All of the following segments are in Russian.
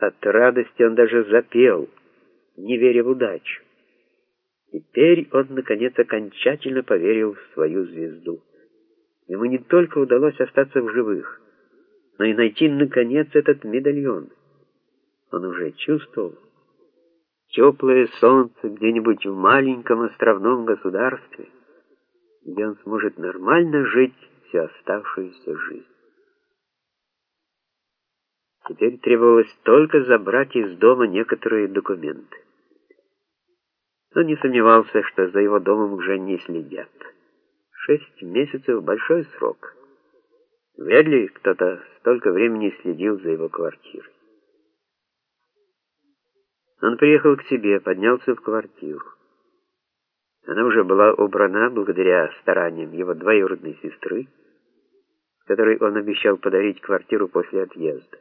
От радости он даже запел, не веря в удачу. Теперь он, наконец, окончательно поверил в свою звезду. Ему не только удалось остаться в живых, но и найти, наконец, этот медальон. Он уже чувствовал теплое солнце где-нибудь в маленьком островном государстве, где он сможет нормально жить всю оставшуюся жизнь. Теперь требовалось только забрать из дома некоторые документы. Он не сомневался, что за его домом уже не следят. Шесть месяцев — большой срок. Вряд ли кто-то столько времени следил за его квартирой. Он приехал к себе, поднялся в квартиру. Она уже была убрана благодаря стараниям его двоюродной сестры, которой он обещал подарить квартиру после отъезда.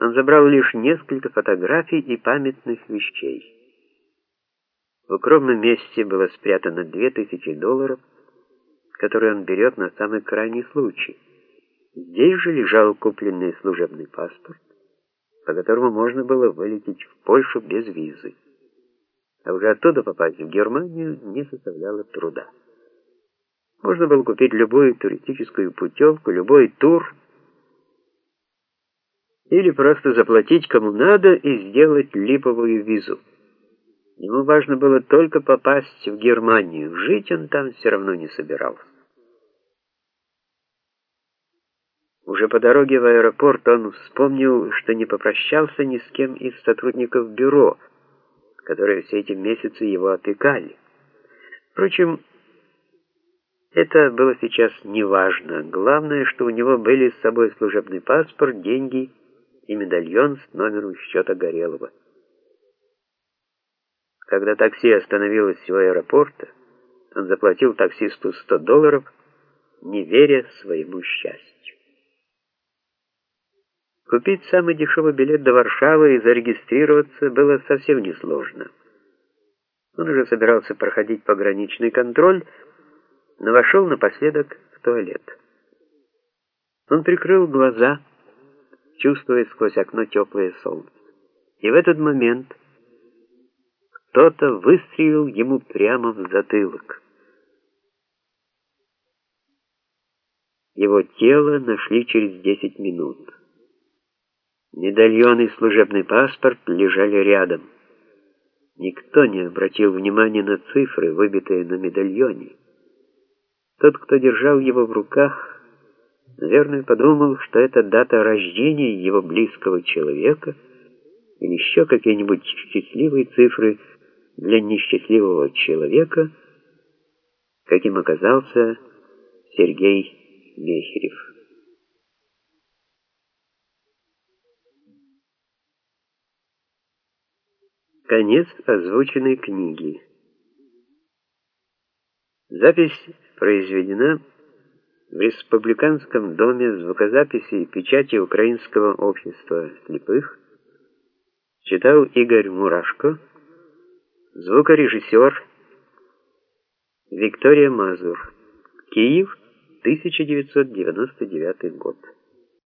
Он забрал лишь несколько фотографий и памятных вещей. В укромном месте было спрятано две тысячи долларов, которые он берет на самый крайний случай. Здесь же лежал купленный служебный паспорт, по которому можно было вылететь в Польшу без визы. А уже оттуда попасть в Германию не составляло труда. Можно было купить любую туристическую путевку, любой тур, или просто заплатить кому надо и сделать липовую визу. Ему важно было только попасть в Германию, жить он там все равно не собирался. Уже по дороге в аэропорт он вспомнил, что не попрощался ни с кем из сотрудников бюро, которые все эти месяцы его опекали. Впрочем, это было сейчас неважно. Главное, что у него были с собой служебный паспорт, деньги и медальон с номером счета Горелого. Когда такси остановилось у аэропорта, он заплатил таксисту 100 долларов, не веря своему счастью. Купить самый дешевый билет до Варшавы и зарегистрироваться было совсем несложно. Он уже собирался проходить пограничный контроль, но вошел напоследок в туалет. Он прикрыл глаза, чувствуя сквозь окно теплое солнце. И в этот момент кто-то выстрелил ему прямо в затылок. Его тело нашли через 10 минут. Медальон и служебный паспорт лежали рядом. Никто не обратил внимания на цифры, выбитые на медальоне. Тот, кто держал его в руках, наверное, подумал, что это дата рождения его близкого человека или еще какие-нибудь счастливые цифры — для несчастливого человека, каким оказался Сергей Мехерев. Конец озвученной книги. Запись произведена в Республиканском доме звукозаписи и печати Украинского общества слепых. Читал Игорь Мурашко. Звукорежиссер Виктория Мазур. Киев, 1999 год.